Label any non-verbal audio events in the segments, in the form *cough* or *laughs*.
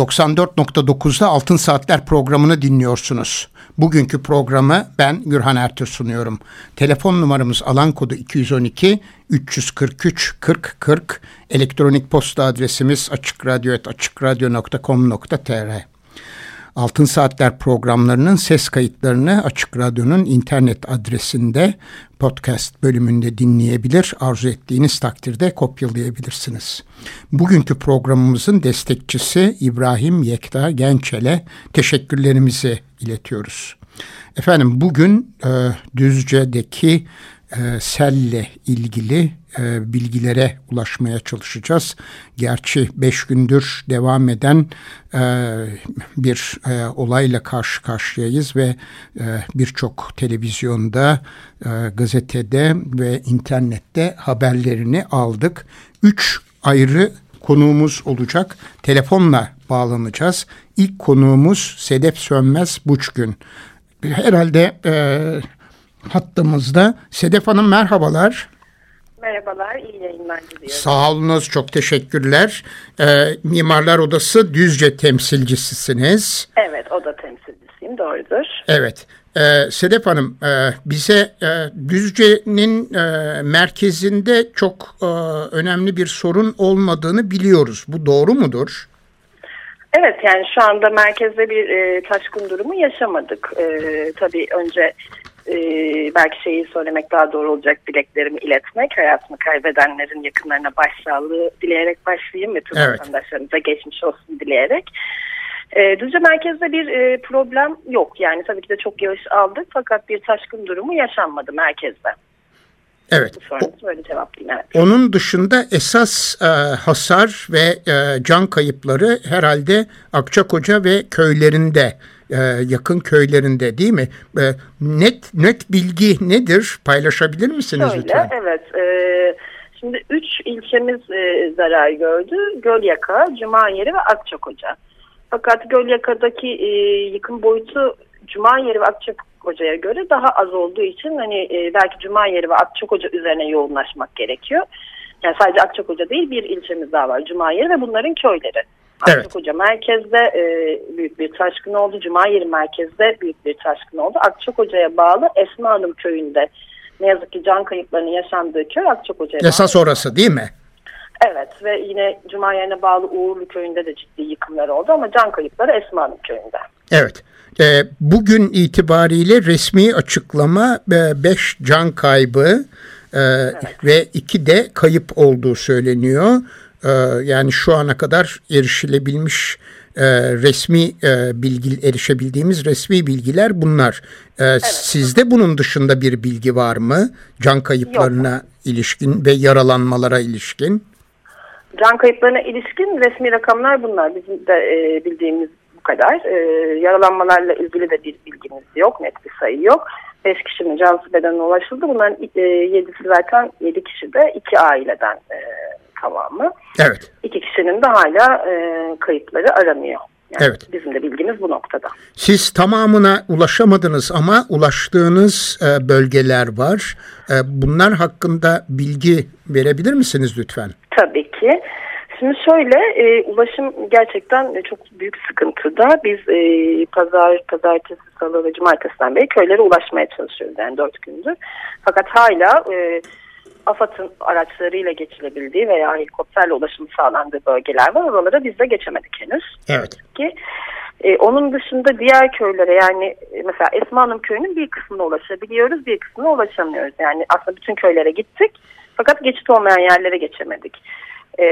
94.9'da Altın Saatler programını dinliyorsunuz. Bugünkü programı ben Gürhan Ertür sunuyorum. Telefon numaramız alan kodu 212 343 40 40. Elektronik posta adresimiz açıkradyo.com.tr Altın Saatler programlarının ses kayıtlarını Açık Radyo'nun internet adresinde podcast bölümünde dinleyebilir. Arzu ettiğiniz takdirde kopyalayabilirsiniz. Bugünkü programımızın destekçisi İbrahim Yekta Gençel'e teşekkürlerimizi iletiyoruz. Efendim bugün e, Düzce'deki e, selle ilgili e, bilgilere ulaşmaya çalışacağız. Gerçi beş gündür devam eden e, bir e, olayla karşı karşıyayız ve e, birçok televizyonda, e, gazetede ve internette haberlerini aldık. Üç ayrı konuğumuz olacak. Telefonla bağlanacağız. İlk konuğumuz Sedef Sönmez Buçgün. Herhalde e, hattımızda. Sedef Hanım merhabalar. Merhabalar, iyi yayınlar diliyorum. Sağ olunuz, çok teşekkürler. Ee, Mimarlar Odası Düzce temsilcisisiniz. Evet, oda temsilcisiyim, doğrudur. Evet. Ee, Sedef Hanım, e, bize e, Düzce'nin e, merkezinde çok e, önemli bir sorun olmadığını biliyoruz. Bu doğru mudur? Evet, yani şu anda merkezde bir e, taşkın durumu yaşamadık. E, tabii önce e, belki şeyi söylemek daha doğru olacak dileklerimi iletmek. Hayatını kaybedenlerin yakınlarına başsağlığı dileyerek başlayayım ve tüm Evet. vatandaşlarımıza geçmiş olsun dileyerek. E, Düzce merkezde bir e, problem yok. Yani tabii ki de çok yağış aldık fakat bir taşkın durumu yaşanmadı merkezde. Evet. Sorunuzu böyle cevaplayayım. Evet. Onun dışında esas e, hasar ve e, can kayıpları herhalde Akçakoca ve köylerinde, e, yakın köylerinde değil mi? E, net net bilgi nedir? Paylaşabilir misiniz Şöyle, lütfen? evet. E, şimdi üç ilçemiz e, zarar gördü. Gölyaka, Cumayeri ve Akçakoca. Fakat Gölyaka'daki e, yıkım boyutu Cumayeri ve Akçakoca'ya göre daha az olduğu için hani e, belki Cumayeri ve Akçakoca üzerine yoğunlaşmak gerekiyor. Yani sadece Akçakoca değil bir ilçemiz daha var Cumayeri ve bunların köyleri. Evet. Akçakoca merkezde e, büyük bir taşkın oldu. Cumayeri merkezde büyük bir taşkın oldu. Akçakoca'ya bağlı Esma Hanım köyünde ne yazık ki can kayıplarının yaşandığı köy Akçakoca'ya bağlı. Esas orası değil mi? Evet ve yine Cumayeri'ne bağlı Uğurlu köyünde de ciddi yıkımlar oldu ama can kayıpları Esma Hanım köyünde. Evet. E, bugün itibariyle resmi açıklama 5 can kaybı e, ve 2 de kayıp olduğu söyleniyor. E, yani şu ana kadar erişilebilmiş e, resmi e, bilgi erişebildiğimiz resmi bilgiler bunlar. E, Sizde bunun dışında bir bilgi var mı? Can kayıplarına ilişkin ve yaralanmalara ilişkin? Can kayıplarına ilişkin resmi rakamlar bunlar. Bizim de e, bildiğimiz bu kadar. E, yaralanmalarla ilgili de bir bilgimiz yok. Net bir sayı yok. 5 kişinin cansız bedenine ulaşıldı. Bunların 7'si zaten 7 kişi de 2 aileden e, tamamı. Evet. 2 kişinin de hala e, kayıpları aranıyor. Yani Evet. Bizim de bilgimiz bu noktada. Siz tamamına ulaşamadınız ama ulaştığınız e, bölgeler var. E, bunlar hakkında bilgi verebilir misiniz lütfen? Tabii ki. Şimdi şöyle e, ulaşım gerçekten çok büyük sıkıntıda. Biz e, pazar, pazartesi, salı ve cumartesiden beri köylere ulaşmaya çalışıyoruz yani dört gündür. Fakat hala e, AFAD'ın araçlarıyla geçilebildiği veya helikopterle ulaşım sağlandığı bölgeler var. Oralara biz de geçemedik henüz Evet. ki. E, onun dışında diğer köylere yani e, mesela Esma Hanım köyünün bir kısmına ulaşabiliyoruz, bir kısmına ulaşamıyoruz. Yani aslında bütün köylere gittik fakat geçit olmayan yerlere geçemedik. E,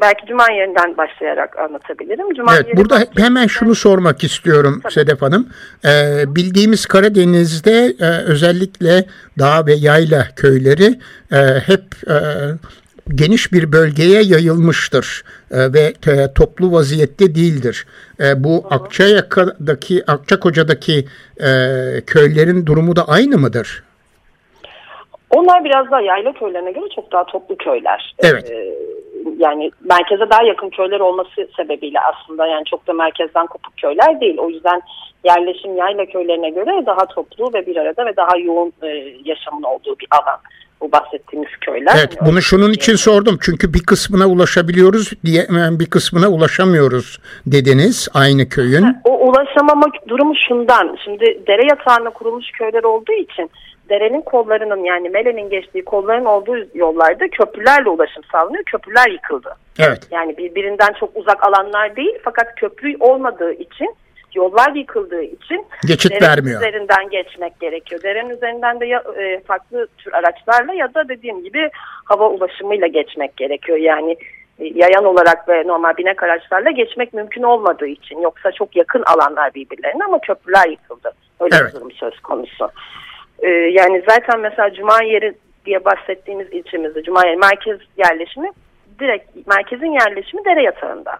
belki Cuma yerinden başlayarak anlatabilirim. Cuma Evet, yeri burada hemen şunu sormak istiyorum Tabii. Sedef Hanım. E, bildiğimiz Karadeniz'de e, özellikle dağ ve yayla köyleri e, hep e, geniş bir bölgeye yayılmıştır e, ve e, toplu vaziyette değildir. E, bu Akçayaka'daki, Akçakoca'daki e, köylerin durumu da aynı mıdır? Onlar biraz daha yayla köylerine göre çok daha toplu köyler. Evet. Ee, yani merkeze daha yakın köyler olması sebebiyle aslında yani çok da merkezden kopuk köyler değil. O yüzden yerleşim yayla köylerine göre daha toplu ve bir arada ve daha yoğun e, yaşamın olduğu bir alan bu bahsettiğimiz köyler. Evet bunu şunun için sordum çünkü bir kısmına ulaşabiliyoruz diye bir kısmına ulaşamıyoruz dediniz aynı köyün. O ulaşamamak durumu şundan şimdi dere yatağına kurulmuş köyler olduğu için derenin kollarının yani Mele'nin geçtiği kolların olduğu yollarda köprülerle ulaşım sağlanıyor. Köprüler yıkıldı. Evet. Yani birbirinden çok uzak alanlar değil fakat köprü olmadığı için yollar yıkıldığı için geçit derenin vermiyor. üzerinden geçmek gerekiyor. Derenin üzerinden de ya, e, farklı tür araçlarla ya da dediğim gibi hava ulaşımıyla geçmek gerekiyor. Yani e, yayan olarak ve normal binek araçlarla geçmek mümkün olmadığı için. Yoksa çok yakın alanlar birbirlerine ama köprüler yıkıldı. Öyle Evet. bir durum söz konusu. E, yani zaten mesela Cuma yeri diye bahsettiğimiz ilçemizde Cuma yeri merkez yerleşimi direkt merkezin yerleşimi dere yatağında.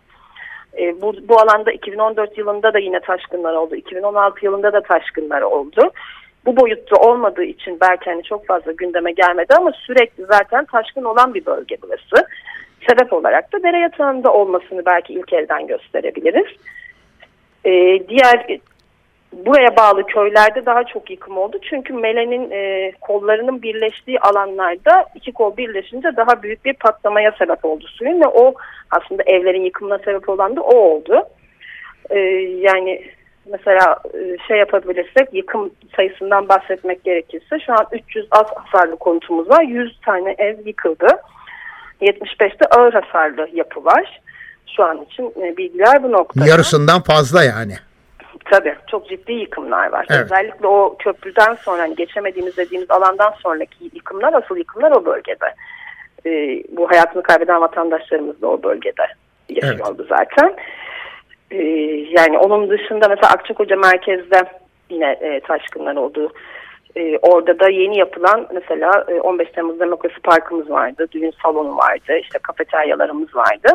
E, bu, bu alanda 2014 yılında da yine taşkınlar oldu. 2016 yılında da taşkınlar oldu. Bu boyutta olmadığı için belki hani çok fazla gündeme gelmedi ama sürekli zaten taşkın olan bir bölge burası. Sebep olarak da dere yatağında olmasını belki ilk elden gösterebiliriz. E, diğer buraya bağlı köylerde daha çok yıkım oldu. Çünkü Mele'nin e, kollarının birleştiği alanlarda iki kol birleşince daha büyük bir patlamaya sebep oldu suyun ve o aslında evlerin yıkımına sebep olan da o oldu. E, yani mesela e, şey yapabilirsek yıkım sayısından bahsetmek gerekirse şu an 300 az hasarlı konutumuz var. 100 tane ev yıkıldı. 75'te ağır hasarlı yapı var. Şu an için e, bilgiler bu noktada. Yarısından fazla yani. Tabii çok ciddi yıkımlar var. Evet. Özellikle o köprüden sonra hani geçemediğimiz dediğimiz alandan sonraki yıkımlar asıl yıkımlar o bölgede. Ee, bu hayatını kaybeden vatandaşlarımız da o bölgede yaşıyordu zaten. Ee, yani onun dışında mesela Akçakoca merkezde yine e, taşkınlar oldu. Ee, orada da yeni yapılan mesela e, 15 Temmuz Demokrasi Parkımız vardı, düğün salonu vardı, işte kafeteryalarımız vardı.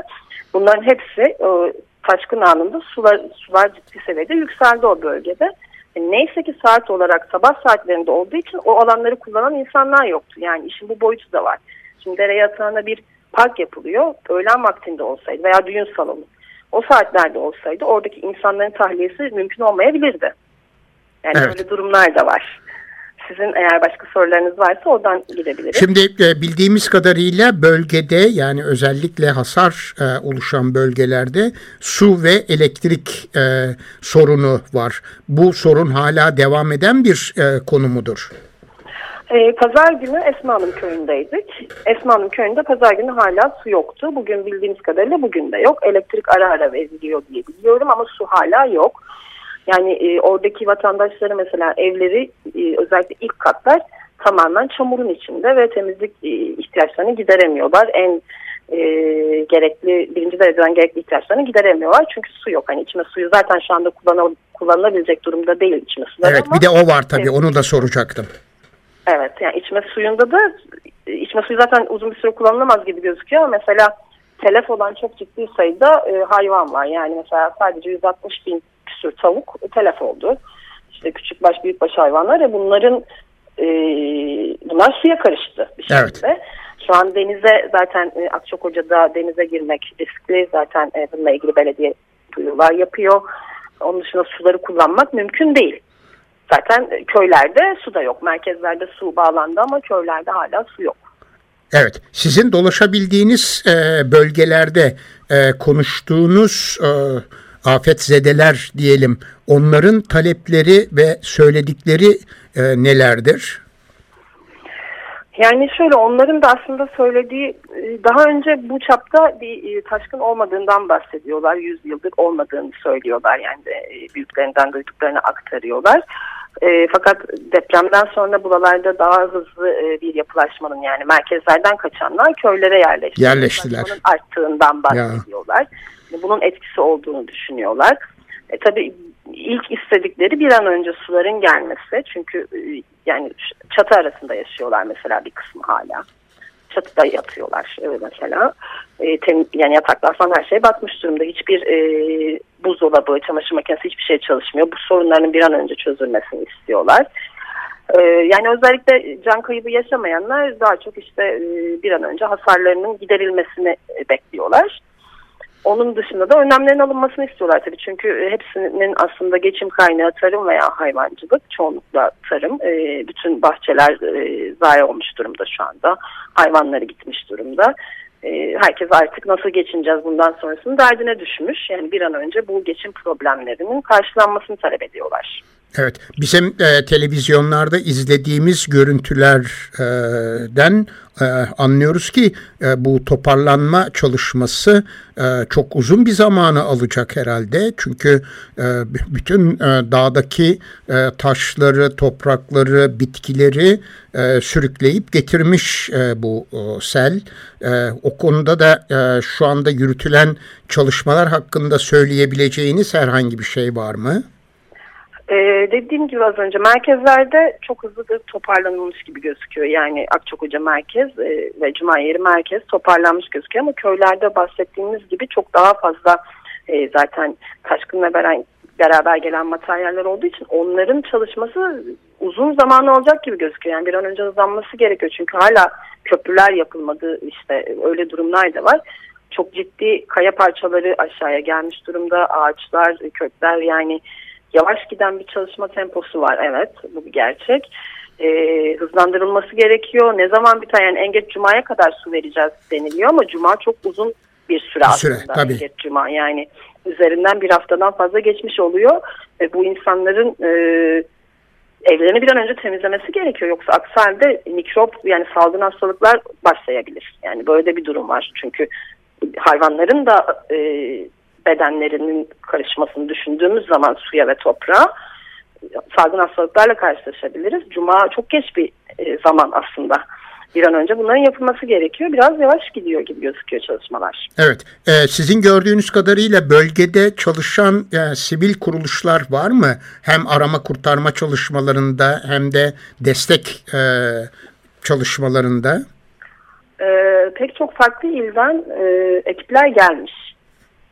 Bunların hepsi e, taşkın anında sular, sular ciddi seviyede yükseldi o bölgede. E, neyse ki saat olarak sabah saatlerinde olduğu için o alanları kullanan insanlar yoktu. Yani işin bu boyutu da var. Şimdi dere yatağına bir park yapılıyor. Öğlen vaktinde olsaydı veya düğün salonu. O saatlerde olsaydı oradaki insanların tahliyesi mümkün olmayabilirdi. Yani Evet. öyle durumlar da var. Sizin eğer başka sorularınız varsa oradan gidebiliriz. Şimdi e, bildiğimiz kadarıyla bölgede yani özellikle hasar e, oluşan bölgelerde su ve elektrik e, sorunu var. Bu sorun hala devam eden bir e, konu mudur? Pazar günü Esma Hanım köyündeydik. Esma Hanım köyünde pazar günü hala su yoktu. Bugün bildiğimiz kadarıyla bugün de yok. Elektrik ara ara veriliyor diye biliyorum ama su hala yok. Yani e, oradaki vatandaşları mesela evleri e, özellikle ilk katlar tamamen çamurun içinde ve temizlik e, ihtiyaçlarını gideremiyorlar. En e, gerekli birinci dereceden gerekli ihtiyaçlarını gideremiyorlar. Çünkü su yok. Hani içme suyu zaten şu anda kullanıl- kullanılabilecek durumda değil içme suları Evet ama bir de o var tabii Evet. onu da soracaktım. Evet yani içme suyunda da içme suyu zaten uzun bir süre kullanılamaz gibi gözüküyor ama mesela telef olan çok ciddi sayıda e, hayvan var. Yani mesela sadece 160 bin küsür tavuk telef oldu. İşte küçük baş büyük baş hayvanlar ve bunların e, bunlar suya karıştı bir şekilde. Şu an denize zaten e, Akçakoca'da denize girmek riskli. Zaten e, bununla ilgili belediye duyurular yapıyor. Onun dışında suları kullanmak mümkün değil. Zaten e, köylerde su da yok. Merkezlerde su bağlandı ama köylerde hala su yok. Evet sizin dolaşabildiğiniz e, bölgelerde e, konuştuğunuz e, afetzedeler diyelim onların talepleri ve söyledikleri e, nelerdir? Yani şöyle onların da aslında söylediği e, daha önce bu çapta bir e, taşkın olmadığından bahsediyorlar. Yüz yıldır olmadığını söylüyorlar. Yani de e, büyüklerinden duyduklarını aktarıyorlar. E, fakat depremden sonra buralarda daha hızlı e, bir yapılaşmanın yani merkezlerden kaçanlar köylere yerleşti. Yerleştiler. Yapılaşmanın arttığından bahsediyorlar. Bunun etkisi olduğunu düşünüyorlar. E, tabii ilk istedikleri bir an önce suların gelmesi. Çünkü e, yani çatı arasında yaşıyorlar mesela bir kısmı hala. çatıda yatıyorlar mesela. E, tem, yani yataklar falan her şey batmış durumda. Hiçbir e, buzdolabı, çamaşır makinesi hiçbir şey çalışmıyor. Bu sorunların bir an önce çözülmesini istiyorlar. E, yani özellikle can kaybı yaşamayanlar daha çok işte e, bir an önce hasarlarının giderilmesini bekliyorlar. Onun dışında da önlemlerin alınmasını istiyorlar tabii. Çünkü hepsinin aslında geçim kaynağı tarım veya hayvancılık. Çoğunlukla tarım. E, bütün bahçeler e, zayi olmuş durumda şu anda. Hayvanları gitmiş durumda. E, herkes artık nasıl geçineceğiz bundan sonrasını derdine düşmüş. Yani bir an önce bu geçim problemlerinin karşılanmasını talep ediyorlar. Evet, bizim e, televizyonlarda izlediğimiz görüntülerden e, anlıyoruz ki e, bu toparlanma çalışması e, çok uzun bir zamanı alacak herhalde. Çünkü e, bütün e, dağdaki e, taşları, toprakları, bitkileri e, sürükleyip getirmiş e, bu e, sel. E, o konuda da e, şu anda yürütülen çalışmalar hakkında söyleyebileceğiniz herhangi bir şey var mı? Ee, dediğim gibi az önce merkezlerde çok hızlı da toparlanılmış gibi gözüküyor. Yani Akçakoca merkez e, ve Cumayeri merkez toparlanmış gözüküyor ama köylerde bahsettiğimiz gibi çok daha fazla e, zaten taşkınla beraber, beraber gelen materyaller olduğu için onların çalışması uzun zaman olacak gibi gözüküyor. Yani bir an önce hızlanması gerekiyor çünkü hala köprüler yapılmadı işte öyle durumlar da var. Çok ciddi kaya parçaları aşağıya gelmiş durumda ağaçlar, kökler yani yavaş giden bir çalışma temposu var evet bu bir gerçek. Ee, hızlandırılması gerekiyor. Ne zaman biter yani en geç Cuma'ya kadar su vereceğiz deniliyor ama Cuma çok uzun bir süre, süre aslında. Tabii. En geç Cuma yani üzerinden bir haftadan fazla geçmiş oluyor. Ve bu insanların e, evlerini bir an önce temizlemesi gerekiyor. Yoksa aksi halde mikrop yani salgın hastalıklar başlayabilir. Yani böyle bir durum var. Çünkü hayvanların da e, bedenlerinin karışmasını düşündüğümüz zaman suya ve toprağa salgın hastalıklarla karşılaşabiliriz. Cuma çok geç bir e, zaman aslında. Bir an önce bunların yapılması gerekiyor. Biraz yavaş gidiyor gibi gözüküyor çalışmalar. Evet. E, sizin gördüğünüz kadarıyla bölgede çalışan e, sivil kuruluşlar var mı? Hem arama kurtarma çalışmalarında hem de destek e, çalışmalarında. E, pek çok farklı ilden e, ekipler gelmiş.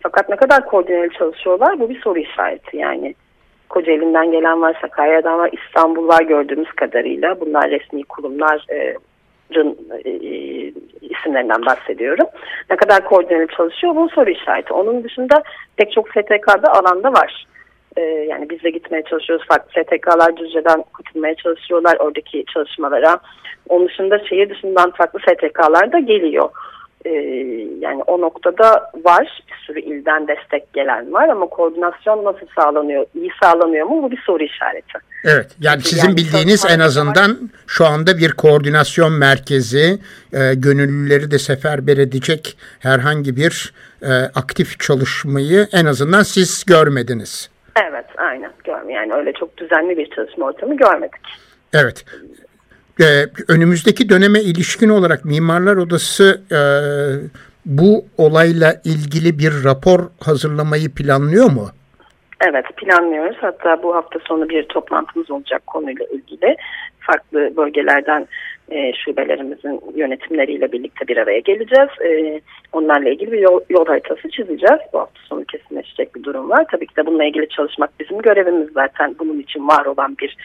Fakat ne kadar koordineli çalışıyorlar bu bir soru işareti yani. Kocaeli'nden gelen var, Sakarya'dan var, İstanbul var gördüğümüz kadarıyla. Bunlar resmi kurumların e, isimlerinden bahsediyorum. Ne kadar koordineli çalışıyor bu soru işareti. Onun dışında pek çok STK'da alanda var. E, yani biz de gitmeye çalışıyoruz. Farklı STK'lar Düzce'den katılmaya çalışıyorlar oradaki çalışmalara. Onun dışında şehir dışından farklı STK'lar da geliyor e, yani o noktada var bir sürü ilden destek gelen var ama koordinasyon nasıl sağlanıyor, iyi sağlanıyor mu bu bir soru işareti. Evet yani sizin yani bildiğiniz en azından var. şu anda bir koordinasyon merkezi e, gönüllüleri de seferber edecek herhangi bir e, aktif çalışmayı en azından siz görmediniz. Evet aynen görmedim yani öyle çok düzenli bir çalışma ortamı görmedik. Evet önümüzdeki döneme ilişkin olarak Mimarlar Odası e, bu olayla ilgili bir rapor hazırlamayı planlıyor mu? Evet planlıyoruz. Hatta bu hafta sonu bir toplantımız olacak konuyla ilgili. Farklı bölgelerden e, şubelerimizin yönetimleriyle birlikte bir araya geleceğiz. E, onlarla ilgili bir yol, yol haritası çizeceğiz. Bu hafta sonu kesinleşecek bir durum var. Tabii ki de bununla ilgili çalışmak bizim görevimiz zaten. Bunun için var olan bir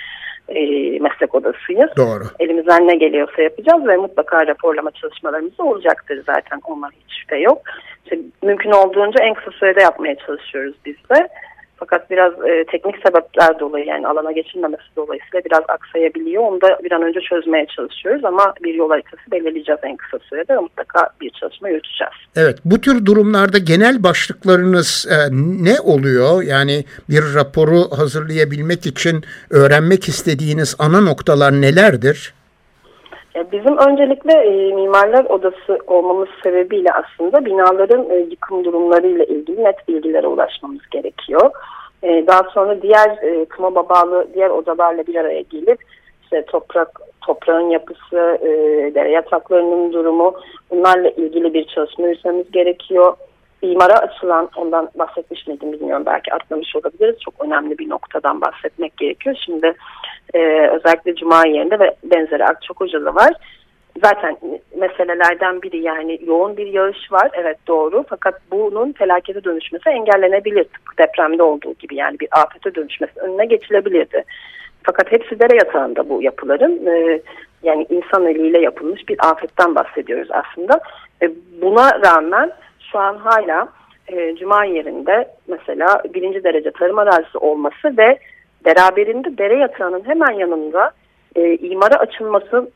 e, meslek odasıyız. Doğru. Elimizden ne geliyorsa yapacağız ve mutlaka raporlama çalışmalarımız olacaktır zaten. Ondan hiç şüphe yok. İşte mümkün olduğunca en kısa sürede yapmaya çalışıyoruz biz de. Fakat biraz e, teknik sebepler dolayı yani alana geçilmemesi dolayısıyla biraz aksayabiliyor. Onu da bir an önce çözmeye çalışıyoruz ama bir yol haritası belirleyeceğiz en kısa sürede mutlaka bir çalışma yürüteceğiz. Evet bu tür durumlarda genel başlıklarınız e, ne oluyor? Yani bir raporu hazırlayabilmek için öğrenmek istediğiniz ana noktalar nelerdir? Bizim öncelikle e, mimarlar odası olmamız sebebiyle aslında binaların e, yıkım durumlarıyla ilgili net bilgilere ulaşmamız gerekiyor. E, daha sonra diğer e, KMOB'a bağlı diğer odalarla bir araya gelip işte toprak toprağın yapısı, e, dere yataklarının durumu bunlarla ilgili bir çalışma yürütmemiz gerekiyor. İmara açılan, ondan bahsetmiş miydim bilmiyorum belki atlamış olabiliriz. Çok önemli bir noktadan bahsetmek gerekiyor. Şimdi e, özellikle Cuma yerinde ve benzeri Akçakoca'da var. zaten meselelerden biri yani yoğun bir yağış var evet doğru fakat bunun felakete dönüşmesi engellenebilir tıpkı depremde olduğu gibi yani bir afete dönüşmesi önüne geçilebilirdi. Fakat hepsi dere yatağında bu yapıların e, yani insan eliyle yapılmış bir afetten bahsediyoruz aslında. E, buna rağmen şu an hala e, Cuma yerinde mesela birinci derece tarım arazisi olması ve beraberinde dere yatağının hemen yanında e, imara açılması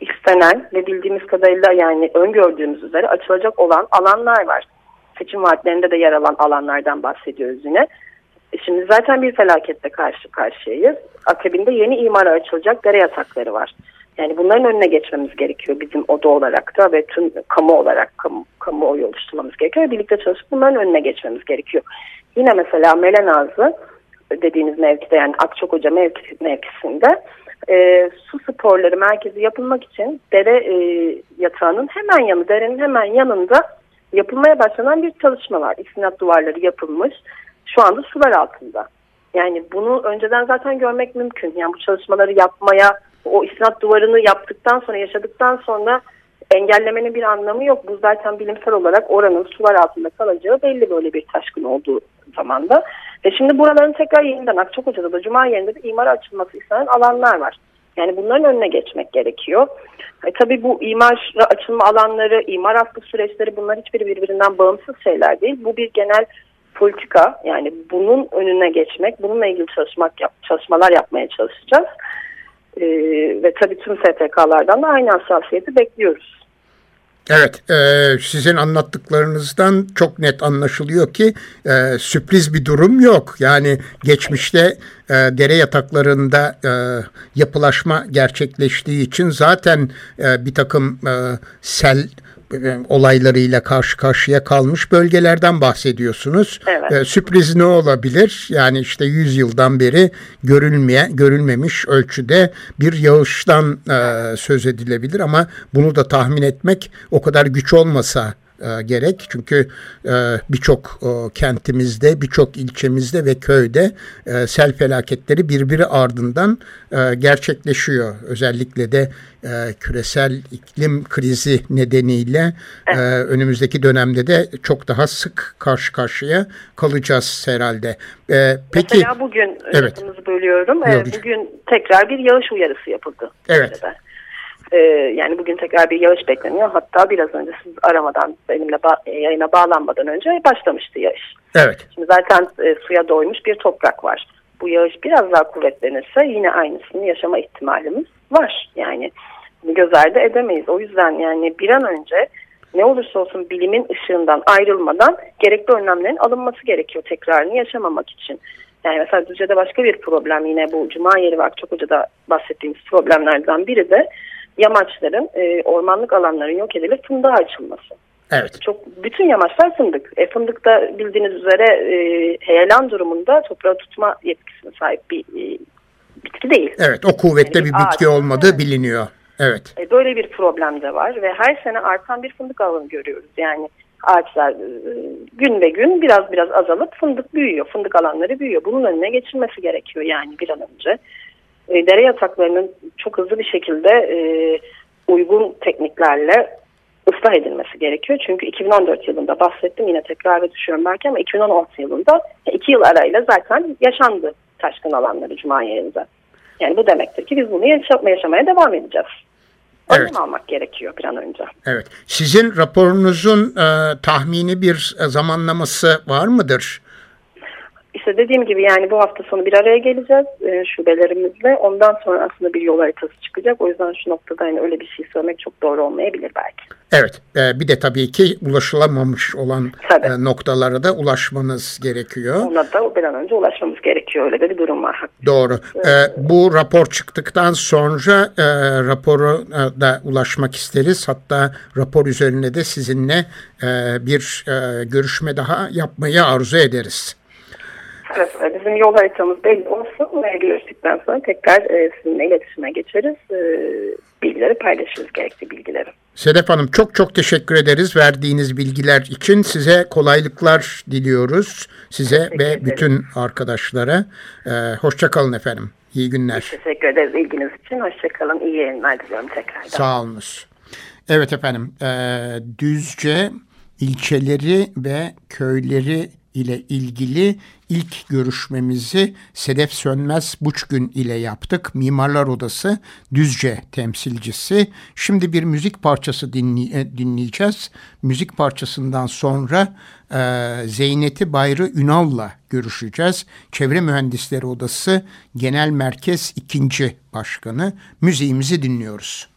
istenen ve bildiğimiz kadarıyla yani öngördüğümüz üzere açılacak olan alanlar var. Seçim vaatlerinde de yer alan alanlardan bahsediyoruz yine. E, şimdi zaten bir felakette karşı karşıyayız. Akabinde yeni imara açılacak dere yatakları var. Yani bunların önüne geçmemiz gerekiyor bizim oda olarak da ve tüm kamu olarak kamu, kamuoyu oluşturmamız gerekiyor. Birlikte çalışıp bunların önüne geçmemiz gerekiyor. Yine mesela Melenazı dediğiniz mevkide yani Akçakoca mevki, mevkisinde e, su sporları merkezi yapılmak için dere e, yatağının hemen yanı, derenin hemen yanında yapılmaya başlanan bir çalışma var. İstinat duvarları yapılmış. Şu anda sular altında. Yani bunu önceden zaten görmek mümkün. Yani bu çalışmaları yapmaya, o istinat duvarını yaptıktan sonra, yaşadıktan sonra engellemenin bir anlamı yok. Bu zaten bilimsel olarak oranın sular altında kalacağı belli böyle bir taşkın olduğu zamanda. Ve şimdi buraların tekrar yeniden Akçakoca'da da Cuma yerinde de imara açılması istenen alanlar var. Yani bunların önüne geçmek gerekiyor. E, tabii bu imar açılma alanları, imar hakkı süreçleri bunlar hiçbiri birbirinden bağımsız şeyler değil. Bu bir genel politika yani bunun önüne geçmek, bununla ilgili çalışmak yap, çalışmalar yapmaya çalışacağız. E, ve tabii tüm STK'lardan da aynı hassasiyeti bekliyoruz. Evet, e, sizin anlattıklarınızdan çok net anlaşılıyor ki e, sürpriz bir durum yok. Yani geçmişte e, dere yataklarında e, yapılaşma gerçekleştiği için zaten e, bir takım e, sel olaylarıyla karşı karşıya kalmış bölgelerden bahsediyorsunuz. Evet. E, sürpriz ne olabilir? Yani işte 100 yıldan beri görülmeyen, görülmemiş ölçüde bir yağıştan e, söz edilebilir ama bunu da tahmin etmek o kadar güç olmasa e, gerek. Çünkü e, birçok e, kentimizde, birçok ilçemizde ve köyde e, sel felaketleri birbiri ardından e, gerçekleşiyor. Özellikle de e, küresel iklim krizi nedeniyle e, önümüzdeki dönemde de çok daha sık karşı karşıya kalacağız herhalde. E, peki, Mesela bugün evet. bölüyorum. E, bugün tekrar bir yağış uyarısı yapıldı. Evet. Burada. Ee, yani bugün tekrar bir yağış bekleniyor. Hatta biraz önce siz aramadan benimle ba e, yayına bağlanmadan önce başlamıştı yağış. Evet. Şimdi zaten e, suya doymuş bir toprak var. Bu yağış biraz daha kuvvetlenirse yine aynısını yaşama ihtimalimiz var. Yani göz ardı edemeyiz. O yüzden yani bir an önce ne olursa olsun bilimin ışığından ayrılmadan gerekli önlemlerin alınması gerekiyor tekrarını yaşamamak için. Yani mesela Düzce'de başka bir problem yine bu Cuma yeri ve Akçakoca'da bahsettiğimiz problemlerden biri de yamaçların, e, ormanlık alanların yok edilip fındığa açılması. Evet. Çok bütün yamaçlar fındık. E, fındık da bildiğiniz üzere e, heyelan durumunda toprağı tutma yetkisine sahip bir e, bitki değil. Evet, o kuvvette yani bir, bitki ağaç. olmadığı biliniyor. Evet. E, böyle bir problem de var ve her sene artan bir fındık alanı görüyoruz. Yani ağaçlar e, gün ve gün biraz biraz azalıp fındık büyüyor. Fındık alanları büyüyor. Bunun önüne geçilmesi gerekiyor yani bir an önce e, dere yataklarının çok hızlı bir şekilde e, uygun tekniklerle ıslah edilmesi gerekiyor. Çünkü 2014 yılında bahsettim yine tekrar düşüyorum belki ama 2016 yılında iki yıl arayla zaten yaşandı taşkın alanları Cuma yerinde. Yani bu demektir ki biz bunu yaşamaya devam edeceğiz. Önlem evet. almak gerekiyor bir an önce. Evet. Sizin raporunuzun e, tahmini bir zamanlaması var mıdır? İşte dediğim gibi yani bu hafta sonu bir araya geleceğiz e, şubelerimizle. Ondan sonra aslında bir yol haritası çıkacak. O yüzden şu noktada yani öyle bir şey söylemek çok doğru olmayabilir belki. Evet. E, bir de tabii ki ulaşılamamış olan e, noktalara da ulaşmanız gerekiyor. Ona da bir an önce ulaşmamız gerekiyor. Öyle bir durum var. Doğru. E, bu rapor çıktıktan sonra e, raporu e, da ulaşmak isteriz. Hatta rapor üzerine de sizinle e, bir e, görüşme daha yapmayı arzu ederiz. Evet, bizim yol haritamız belli olsun ve görüştükten sonra tekrar e, sizinle iletişime geçeriz. E, bilgileri paylaşırız gerekli bilgileri. Sedef Hanım çok çok teşekkür ederiz verdiğiniz bilgiler için. Size kolaylıklar diliyoruz. Size teşekkür ve ederim. bütün arkadaşlara. Ee, Hoşçakalın efendim. İyi günler. Teşekkür ederiz ilginiz için. Hoşçakalın. İyi yayınlar diliyorum tekrardan. Sağ olunuz. Evet efendim. E, Düzce ilçeleri ve köyleri ile ilgili ilk görüşmemizi Sedef Sönmez Buçgün ile yaptık. Mimarlar Odası Düzce temsilcisi. Şimdi bir müzik parçası e, dinleyeceğiz. Müzik parçasından sonra e, Zeyneti Bayrı Ünal'la görüşeceğiz. Çevre Mühendisleri Odası Genel Merkez 2. Başkanı. Müziğimizi dinliyoruz.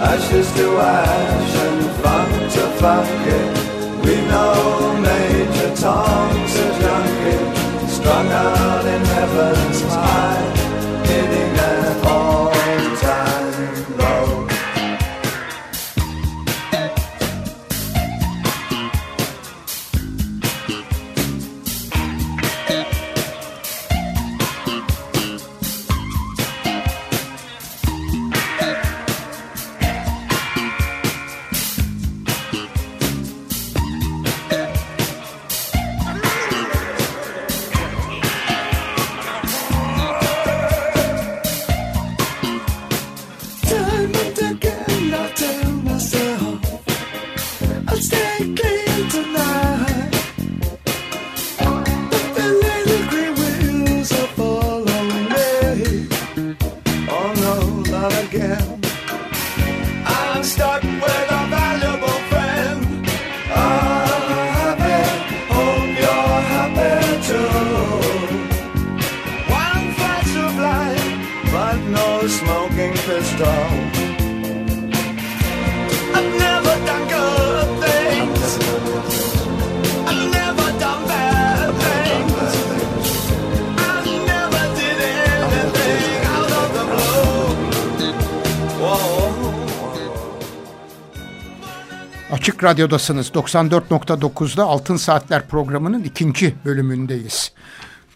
Ashes to ash and funk to funk We know Major Tom's a junkie, strung out in heaven's high, Açık Radyo'dasınız. 94.9'da Altın Saatler programının ikinci bölümündeyiz.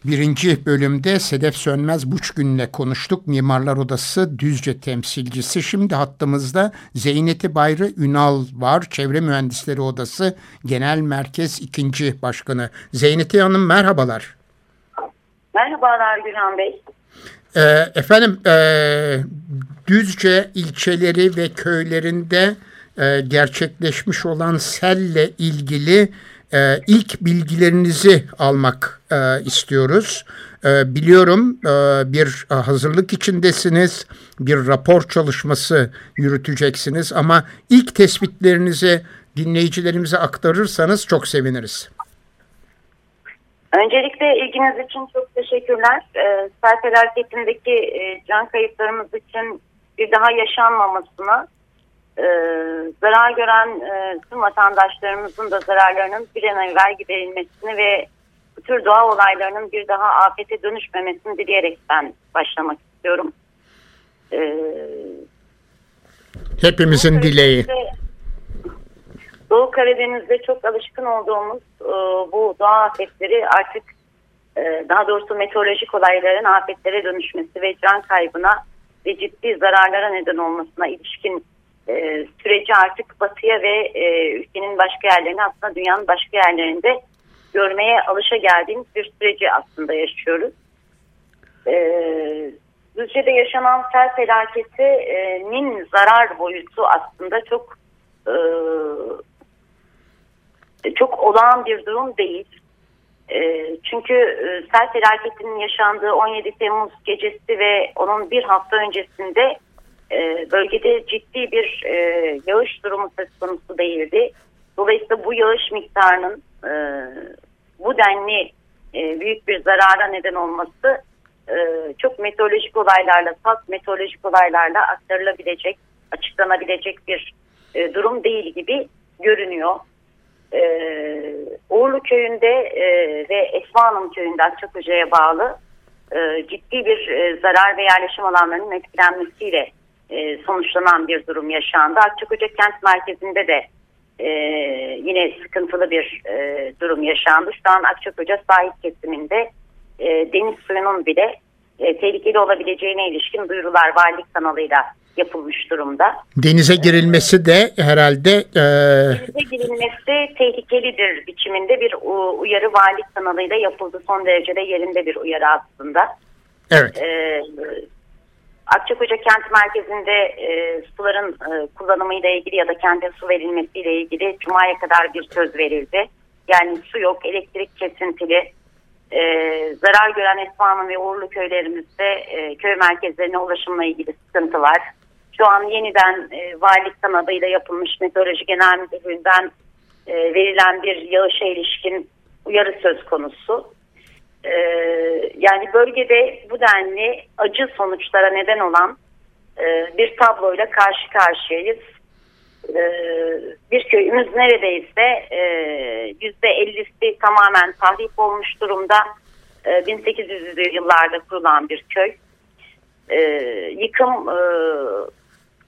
Birinci bölümde Sedef Sönmez Buçgün'le konuştuk. Mimarlar Odası Düzce temsilcisi. Şimdi hattımızda Zeyneti Bayrı Ünal var. Çevre Mühendisleri Odası Genel Merkez 2. Başkanı. Zeyneti Hanım merhabalar. Merhabalar Gülhan Bey. Ee, efendim e, Düzce ilçeleri ve köylerinde e, gerçekleşmiş olan selle ilgili e, ilk bilgilerinizi almak e, istiyoruz. Biliyorum bir hazırlık içindesiniz, bir rapor çalışması yürüteceksiniz ama ilk tespitlerinizi dinleyicilerimize aktarırsanız çok seviniriz. Öncelikle ilginiz için çok teşekkürler. Sel felaketindeki can kayıplarımız için bir daha yaşanmamasını e, zarar gören e, tüm vatandaşlarımızın da zararlarının bir an evvel giderilmesini ve bu tür doğa olaylarının bir daha afete dönüşmemesini dileyerek ben başlamak istiyorum. E, Hepimizin dileği. Doğu Karadeniz'de çok alışkın olduğumuz e, bu doğa afetleri artık e, daha doğrusu meteorolojik olayların afetlere dönüşmesi ve can kaybına ve ciddi zararlara neden olmasına ilişkin e, süreci artık batıya ve e, ülkenin başka yerlerine aslında dünyanın başka yerlerinde görmeye alışa geldiğimiz bir süreci aslında yaşıyoruz. E, Düzce'de yaşanan sel felaketinin zarar boyutu aslında çok e, çok olağan bir durum değil. E, çünkü sel felaketinin yaşandığı 17 Temmuz gecesi ve onun bir hafta öncesinde e, bölgede ciddi bir e, yağış durumu söz konusu değildi. Dolayısıyla bu yağış miktarının e, bu denli büyük bir zarara neden olması çok meteorolojik olaylarla, salt meteorolojik olaylarla aktarılabilecek, açıklanabilecek bir durum değil gibi görünüyor. E, Uğurlu köyünde e, ve Esma Hanım köyünde Akçakoca'ya bağlı e, ciddi bir e, zarar ve yerleşim alanlarının etkilenmesiyle e, sonuçlanan bir durum yaşandı. Akçakoca kent merkezinde de e, yine sıkıntılı bir e, durum yaşandı. Şu an Akçakoca sahil kesiminde e, deniz suyunun bile e, tehlikeli olabileceğine ilişkin duyurular valilik kanalıyla yapılmış durumda. Denize girilmesi de herhalde... E... Denize girilmesi tehlikelidir biçiminde bir uyarı valilik kanalıyla yapıldı. Son derecede yerinde bir uyarı aslında. Evet. E, Akçakoca kent merkezinde e, suların e, kullanımıyla ilgili ya da kente su verilmesiyle ilgili Cuma'ya kadar bir söz verildi. Yani su yok, elektrik kesintili, e, zarar gören Esma'nın ve Uğurlu köylerimizde e, köy merkezlerine ulaşımla ilgili sıkıntı var. Şu an yeniden e, valilik kanadıyla yapılmış meteoroloji genel müdürlüğünden e, verilen bir yağışa ilişkin uyarı söz konusu. E, yani bölgede bu denli acı sonuçlara neden olan e, bir tabloyla karşı karşıyayız. E, bir köyümüz neredeyse e, yüzde 50'si tamamen tahrip olmuş durumda. E, 1800'lü yıllarda kurulan bir köy. Yıkım e,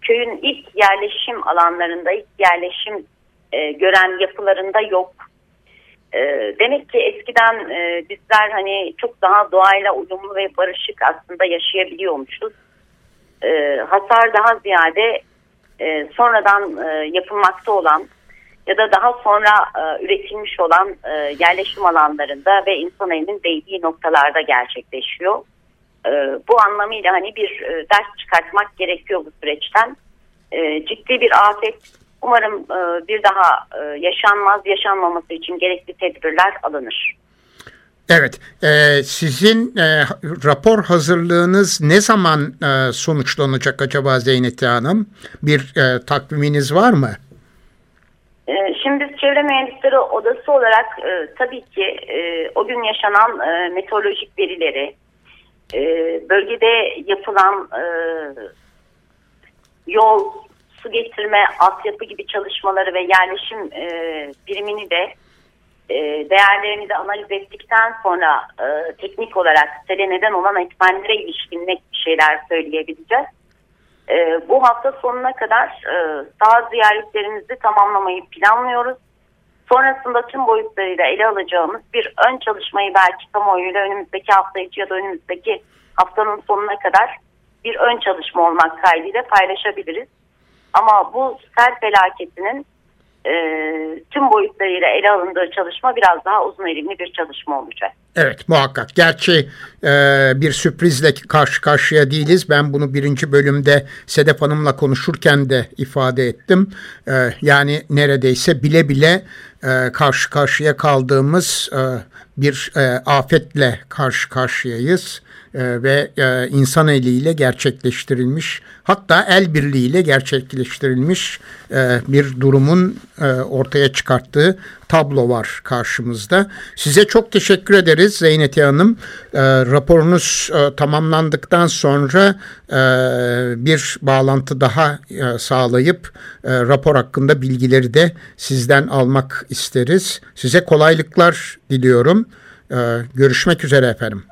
köyün ilk yerleşim alanlarında, ilk yerleşim e, gören yapılarında yok. E, demek ki eskiden e, bizler hani çok daha doğayla uyumlu ve barışık aslında yaşayabiliyormuşuz. E, hasar daha ziyade e, sonradan e, yapılmakta olan ya da daha sonra e, üretilmiş olan e, yerleşim alanlarında ve insan elinin değdiği noktalarda gerçekleşiyor. E, bu anlamıyla hani bir e, ders çıkartmak gerekiyor bu süreçten. E, ciddi bir afet umarım e, bir daha e, yaşanmaz, yaşanmaması için gerekli tedbirler alınır. Evet, e, sizin e, rapor hazırlığınız ne zaman e, sonuçlanacak acaba Zeynep Hanım? Bir e, takviminiz var mı? E, şimdi biz Çevre Mühendisleri Odası olarak e, tabii ki e, o gün yaşanan e, meteorolojik verileri, e, bölgede yapılan e, yol, su getirme, altyapı gibi çalışmaları ve yerleşim e, birimini de e, değerlerini de analiz ettikten sonra e, teknik olarak sele neden olan etmenlere ilişkin net bir şeyler söyleyebileceğiz. E, bu hafta sonuna kadar e, sağ ziyaretlerimizi tamamlamayı planlıyoruz. Sonrasında tüm boyutlarıyla ele alacağımız bir ön çalışmayı belki kamuoyuyla önümüzdeki hafta içi ya da önümüzdeki haftanın sonuna kadar bir ön çalışma olmak kaydıyla paylaşabiliriz. Ama bu sel felaketinin e, tüm boyutlarıyla ele alındığı çalışma biraz daha uzun elimli bir çalışma olacak. Evet muhakkak. Gerçi e, bir sürprizle karşı karşıya değiliz. Ben bunu birinci bölümde Sedef Hanım'la konuşurken de ifade ettim. E, yani neredeyse bile bile e, karşı karşıya kaldığımız e, bir e, afetle karşı karşıyayız. E, ve e, insan eliyle gerçekleştirilmiş hatta el birliğiyle gerçekleştirilmiş e, bir durumun ortaya çıkarttığı tablo var karşımızda. Size çok teşekkür ederiz Zeynep Hanım. Raporunuz tamamlandıktan sonra bir bağlantı daha sağlayıp rapor hakkında bilgileri de sizden almak isteriz. Size kolaylıklar diliyorum. Görüşmek üzere efendim.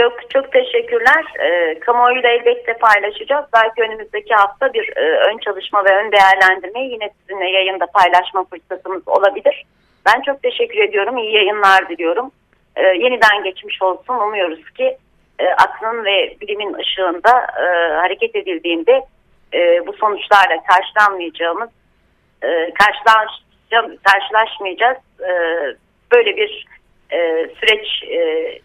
Çok çok teşekkürler. E, kamuoyuyla elbette paylaşacağız. Belki önümüzdeki hafta bir e, ön çalışma ve ön değerlendirmeyi yine sizinle yayında paylaşma fırsatımız olabilir. Ben çok teşekkür ediyorum. İyi yayınlar diliyorum. E, yeniden geçmiş olsun. Umuyoruz ki e, aklın ve bilimin ışığında e, hareket edildiğinde e, bu sonuçlarla karşılanmayacağımız e, karşılaş, karşılaşmayacağız. E, böyle bir e, süreç e,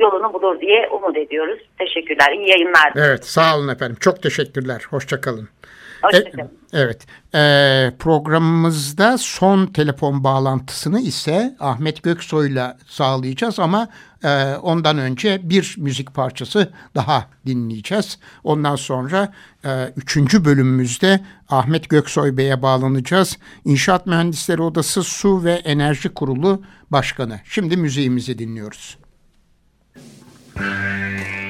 yolunu bulur diye umut ediyoruz. Teşekkürler. İyi yayınlar. Evet sağ olun efendim. Çok teşekkürler. Hoşçakalın. Hoşçakalın. E, evet. E, programımızda son telefon bağlantısını ise Ahmet Göksoy'la sağlayacağız ama e, ondan önce bir müzik parçası daha dinleyeceğiz. Ondan sonra e, üçüncü bölümümüzde Ahmet Göksoy Bey'e bağlanacağız. İnşaat Mühendisleri Odası Su ve Enerji Kurulu Başkanı. Şimdi müziğimizi dinliyoruz. Thank you.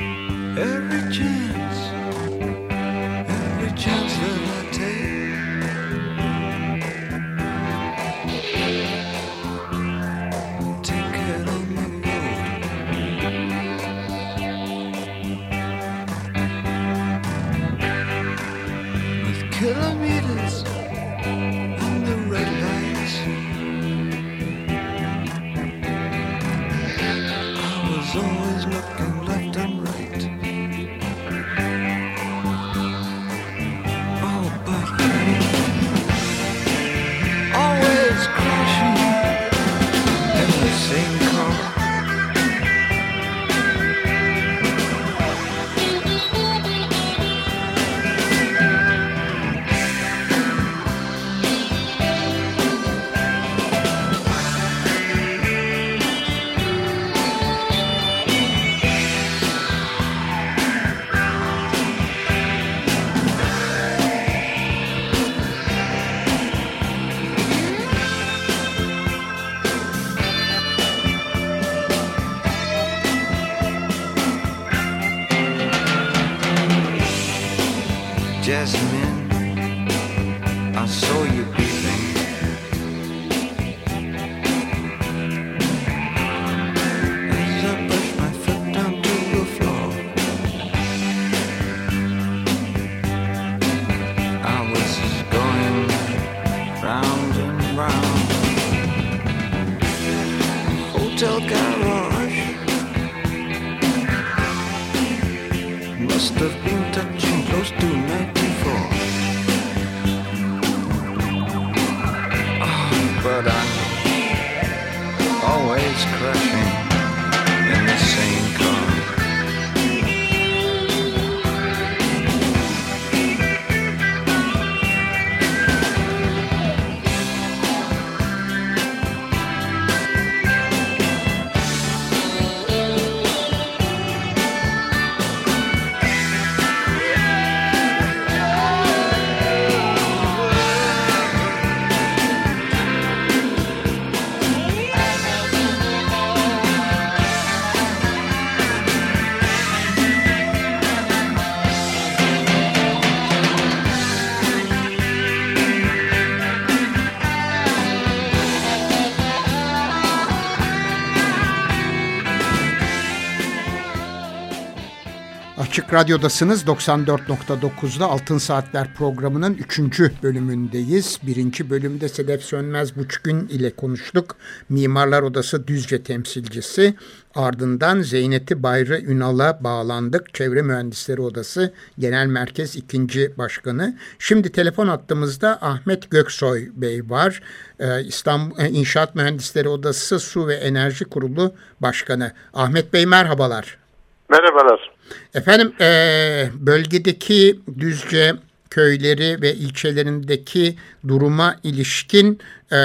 as. Açık Radyo'dasınız 94.9'da Altın Saatler programının 3. bölümündeyiz. Birinci bölümde Sedef Sönmez Buçgün ile konuştuk. Mimarlar Odası Düzce temsilcisi. Ardından Zeyneti Bayrı Ünal'a bağlandık. Çevre Mühendisleri Odası Genel Merkez 2. Başkanı. Şimdi telefon attığımızda Ahmet Göksoy Bey var. Ee, İstanbul e, İnşaat Mühendisleri Odası Su ve Enerji Kurulu Başkanı. Ahmet Bey merhabalar. Merhabalar. Efendim e, bölgedeki Düzce köyleri ve ilçelerindeki duruma ilişkin e,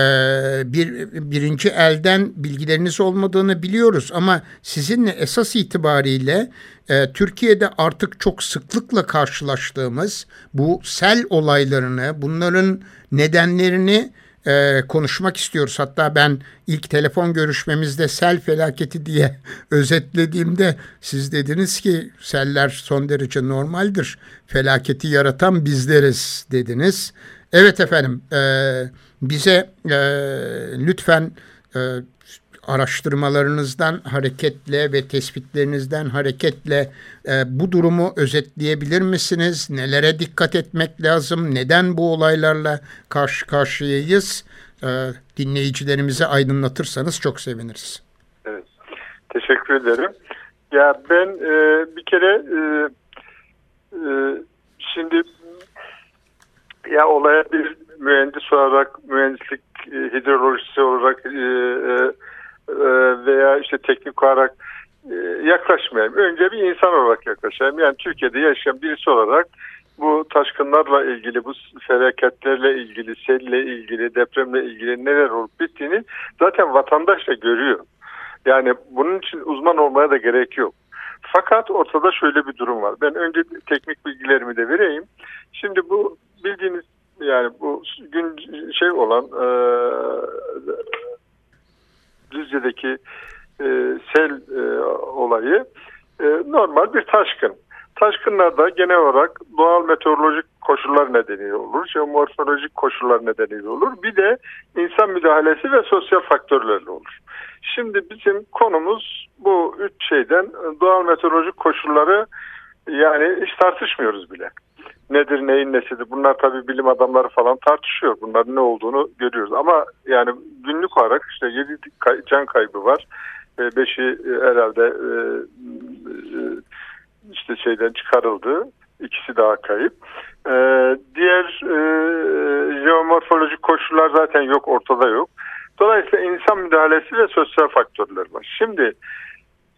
bir birinci elden bilgileriniz olmadığını biliyoruz. Ama sizinle esas itibariyle e, Türkiye'de artık çok sıklıkla karşılaştığımız bu sel olaylarını, bunların nedenlerini e, konuşmak istiyoruz. Hatta ben ilk telefon görüşmemizde sel felaketi diye *laughs* özetlediğimde siz dediniz ki seller son derece normaldir. Felaketi yaratan bizleriz dediniz. Evet efendim e, bize e, lütfen e, araştırmalarınızdan hareketle ve tespitlerinizden hareketle e, bu durumu özetleyebilir misiniz? Nelere dikkat etmek lazım? Neden bu olaylarla karşı karşıyayız? E, dinleyicilerimizi aydınlatırsanız çok seviniriz. Evet. Teşekkür ederim. Ya ben e, bir kere e, e, şimdi ya olaya bir mühendis olarak mühendislik e, hidrolojisi olarak e, e, veya işte teknik olarak e, yaklaşmayayım. Önce bir insan olarak yaklaşayım. Yani Türkiye'de yaşayan birisi olarak bu taşkınlarla ilgili, bu felaketlerle ilgili, selle ilgili, depremle ilgili neler olup bittiğini zaten vatandaş da görüyor. Yani bunun için uzman olmaya da gerek yok. Fakat ortada şöyle bir durum var. Ben önce teknik bilgilerimi de vereyim. Şimdi bu bildiğiniz yani bu gün şey olan e, Düzce'deki e, sel e, olayı e, normal bir taşkın. Taşkınlarda genel olarak doğal meteorolojik koşullar nedeniyle olur, jeomorfolojik koşullar nedeniyle olur. Bir de insan müdahalesi ve sosyal faktörlerle olur. Şimdi bizim konumuz bu üç şeyden doğal meteorolojik koşulları yani hiç tartışmıyoruz bile. Nedir neyin nesidir bunlar tabii bilim adamları falan tartışıyor. Bunların ne olduğunu görüyoruz ama yani günlük olarak işte 7 can kaybı var. 5'i herhalde e, e, işte şeyden çıkarıldı. İkisi daha kayıp. Diğer e, jeomorfolojik koşullar zaten yok ortada yok. Dolayısıyla insan müdahalesi ve sosyal faktörler var. Şimdi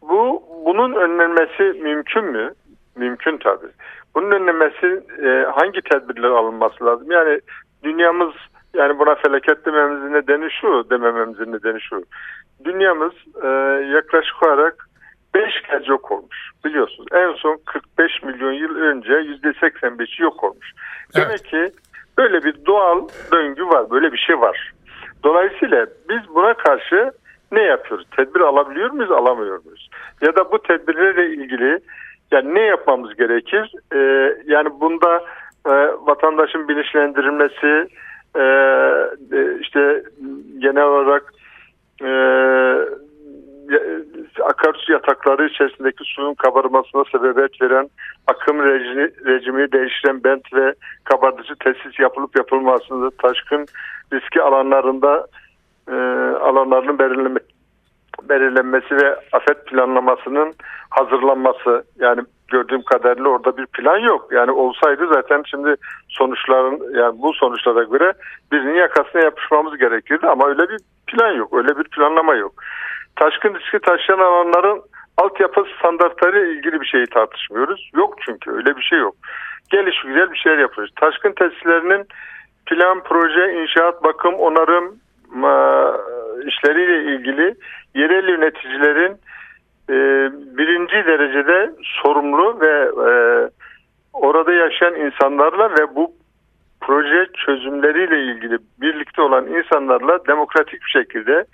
bu bunun önlenmesi mümkün mü? Mümkün tabii. Bunun önlenmesi e, hangi tedbirler alınması lazım? Yani dünyamız yani buna felaket dememizin nedeni şu, demememizin nedeni şu. Dünyamız e, yaklaşık olarak 5 kez yok olmuş. Biliyorsunuz en son 45 milyon yıl önce %85'i yok olmuş. Evet. Demek ki böyle bir doğal döngü var, böyle bir şey var. Dolayısıyla biz buna karşı ne yapıyoruz? Tedbir alabiliyor muyuz, alamıyor muyuz? Ya da bu tedbirlerle ilgili yani ne yapmamız gerekir? Ee, yani bunda e, vatandaşın bilinçlendirilmesi, e, e işte genel olarak e, akarsu yatakları içerisindeki suyun kabarmasına sebebiyet veren akım rejimi, rejimi değiştiren bent ve kabartıcı tesis yapılıp yapılmasında taşkın riski alanlarında e, alanlarının belirlenme, belirlenmesi ve afet planlamasının hazırlanması yani gördüğüm kadarıyla orada bir plan yok. Yani olsaydı zaten şimdi sonuçların yani bu sonuçlara göre birinin yakasına yapışmamız gerekirdi ama öyle bir plan yok. Öyle bir planlama yok. Taşkın riski taşıyan alanların altyapı standartları ilgili bir şeyi tartışmıyoruz. Yok çünkü öyle bir şey yok. Geliş güzel bir şeyler yapıyoruz. Taşkın tesislerinin plan, proje, inşaat, bakım, onarım işleriyle ilgili yerel yöneticilerin e, birinci derecede sorumlu ve e, orada yaşayan insanlarla ve bu proje çözümleriyle ilgili birlikte olan insanlarla demokratik bir şekilde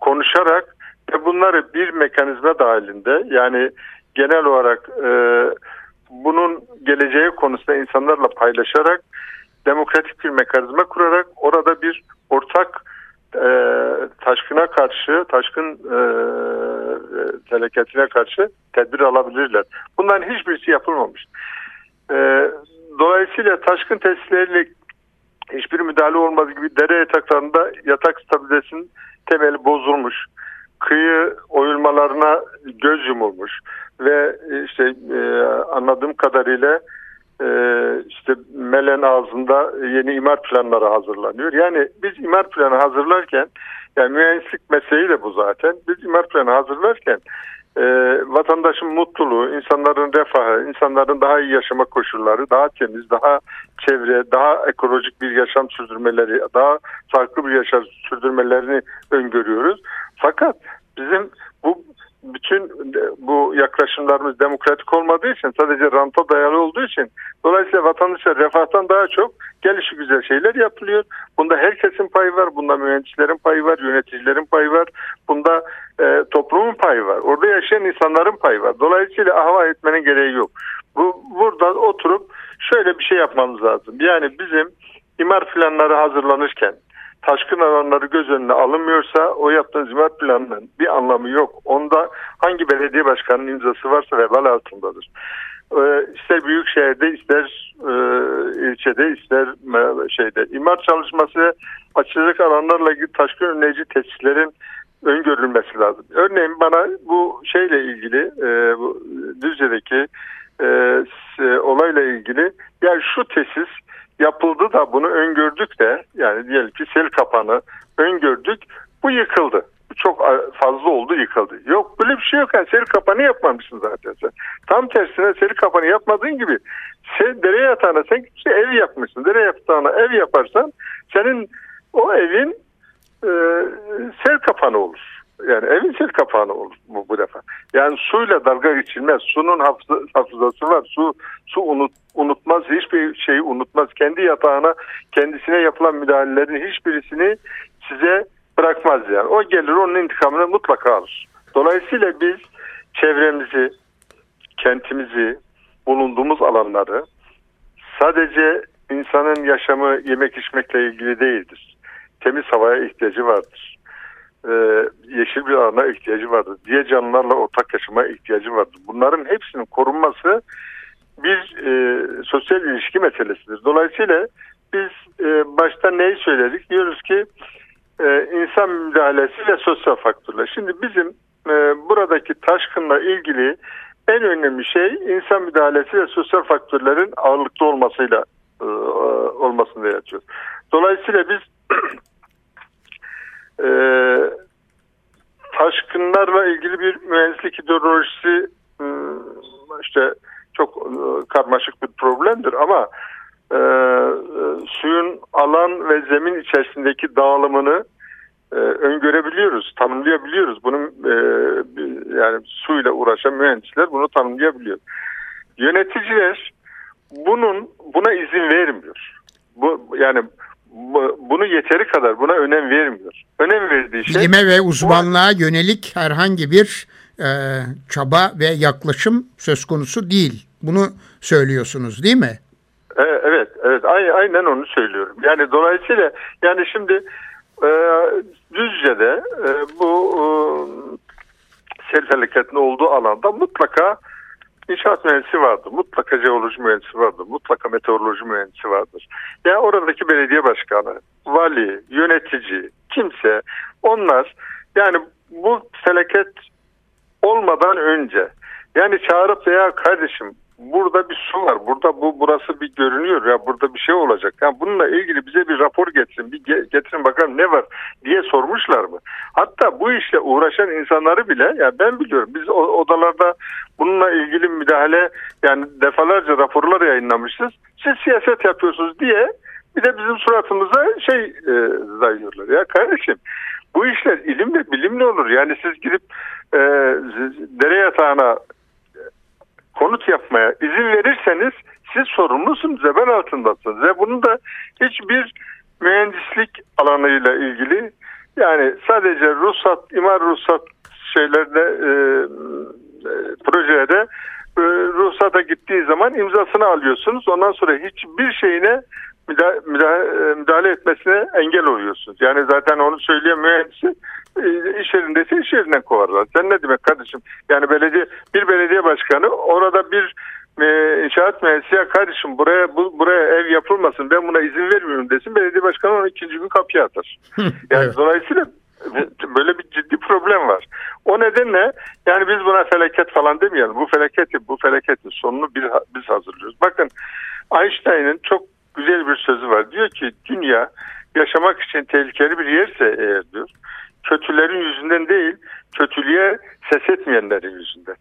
konuşarak ve bunları bir mekanizma dahilinde yani genel olarak e, bunun geleceği konusunda insanlarla paylaşarak demokratik bir mekanizma kurarak orada bir ortak e, taşkına karşı, taşkın e, felaketine karşı tedbir alabilirler. Bunların hiçbirisi yapılmamış. E, dolayısıyla taşkın tesisleriyle hiçbir müdahale olmadığı gibi dere yataklarında yatak stabilitesinin temeli bozulmuş. Kıyı oyulmalarına göz yumulmuş ve işte e, anladığım kadarıyla e, işte Melen ağzında yeni imar planları hazırlanıyor. Yani biz imar planı hazırlarken yani mühendislik mesleği de bu zaten. Biz imar planı hazırlarken e, vatandaşın mutluluğu, insanların refahı, insanların daha iyi yaşama koşulları, daha temiz, daha çevre, daha ekolojik bir yaşam sürdürmeleri, daha farklı bir yaşam sürdürmelerini öngörüyoruz. Fakat bizim bu bütün bu yaklaşımlarımız demokratik olmadığı için sadece ranta dayalı olduğu için dolayısıyla vatandaşlar refahtan daha çok gelişi güzel şeyler yapılıyor. Bunda herkesin payı var. Bunda mühendislerin payı var. Yöneticilerin payı var. Bunda e, toplumun payı var. Orada yaşayan insanların payı var. Dolayısıyla ahva etmenin gereği yok. Bu burada oturup şöyle bir şey yapmamız lazım. Yani bizim imar planları hazırlanırken taşkın alanları göz önüne alınmıyorsa o yaptığınız imar planının bir anlamı yok. Onda hangi belediye başkanının imzası varsa vebal altındadır. Ee, ister büyük şehirde ister e, ilçede ister şeyde imar çalışması açılacak alanlarla ilgili taşkın önleyici tesislerin öngörülmesi lazım. Örneğin bana bu şeyle ilgili e, bu Düzce'deki e, olayla ilgili yani şu tesis yapıldı da bunu öngördük de yani diyelim ki sel kapanı öngördük bu yıkıldı. Çok fazla oldu yıkıldı. Yok böyle bir şey yok. Yani sel kapanı yapmamışsın zaten sen. Tam tersine sel kapanı yapmadığın gibi sen dere yatağına sen işte ev yapmışsın. Dere yatağına ev yaparsan senin o evin e, sel kapanı olur. Yani sel kapağını olur bu, bu defa. Yani suyla dalga geçilmez. Sunun hafıza, hafızası var. Su su unut, unutmaz. Hiçbir şeyi unutmaz. Kendi yatağına kendisine yapılan müdahalelerin hiçbirisini size bırakmaz yani. O gelir onun intikamını mutlaka alır. Dolayısıyla biz çevremizi, kentimizi, bulunduğumuz alanları sadece insanın yaşamı yemek içmekle ilgili değildir. Temiz havaya ihtiyacı vardır e, yeşil bir alana ihtiyacı vardır. Diğer canlılarla ortak yaşamaya ihtiyacı vardır. Bunların hepsinin korunması bir e, sosyal ilişki meselesidir. Dolayısıyla biz e, başta neyi söyledik? Diyoruz ki e, insan müdahalesi ve sosyal faktörler. Şimdi bizim e, buradaki taşkınla ilgili en önemli şey insan müdahalesi ve sosyal faktörlerin ağırlıklı olmasıyla e, olmasında yatıyor. Dolayısıyla biz *clears throat* e, taşkınlarla ilgili bir mühendislik ideolojisi e, işte çok e, karmaşık bir problemdir ama e, e, suyun alan ve zemin içerisindeki dağılımını e, öngörebiliyoruz, tanımlayabiliyoruz. Bunun e, yani suyla uğraşan mühendisler bunu tanımlayabiliyor. Yöneticiler bunun buna izin vermiyor. Bu yani bunu yeteri kadar buna önem vermiyor. Önem verdiği şey... Bilime ve uzmanlığa bu, yönelik herhangi bir e, çaba ve yaklaşım söz konusu değil. Bunu söylüyorsunuz değil mi? E, evet, evet aynen onu söylüyorum. Yani dolayısıyla yani şimdi e, Düzce'de e, bu e, sel felaketinin olduğu alanda mutlaka İnşaat mühendisi vardır. Mutlaka jeoloji mühendisi vardır. Mutlaka meteoroloji mühendisi vardır. Yani oradaki belediye başkanı, vali, yönetici, kimse onlar yani bu felaket olmadan önce yani çağırıp veya kardeşim burada bir su var. Burada bu burası bir görünüyor ya burada bir şey olacak. Yani bununla ilgili bize bir rapor getirin. Bir getirin bakalım ne var diye sormuşlar mı? Hatta bu işle uğraşan insanları bile ya ben biliyorum biz odalarda bununla ilgili müdahale yani defalarca raporlar yayınlamışız. Siz siyaset yapıyorsunuz diye bir de bizim suratımıza şey e, dayıyorlar. Ya kardeşim bu işler ilimle bilimle olur. Yani siz gidip e, dere yatağına konut yapmaya izin verirseniz siz sorumlusunuz, zeben altındasınız. Ve bunun da hiçbir mühendislik alanıyla ilgili yani sadece ruhsat, imar ruhsat şeylerde e, e, projede e, ruhsata gittiği zaman imzasını alıyorsunuz. Ondan sonra hiçbir şeyine müdahale, müdahale, müdahale etmesine engel oluyorsunuz. Yani zaten onu söyleyen mühendisi e, iş yerindeyse iş yerinden kovarlar. Sen ne demek kardeşim? Yani belediye bir belediye başkanı orada bir e, inşaat mühendisi ya kardeşim buraya bu, buraya ev yapılmasın ben buna izin vermiyorum desin belediye başkanı onu ikinci gün kapıya atar. *laughs* yani evet. dolayısıyla böyle bir ciddi problem var. O nedenle yani biz buna felaket falan demeyelim. Bu felaketi bu felaketin sonunu bir, biz hazırlıyoruz. Bakın Einstein'ın çok güzel bir sözü var. Diyor ki dünya yaşamak için tehlikeli bir yerse eğer diyor kötülerin yüzünden değil, kötülüğe ses etmeyenlerin yüzünden.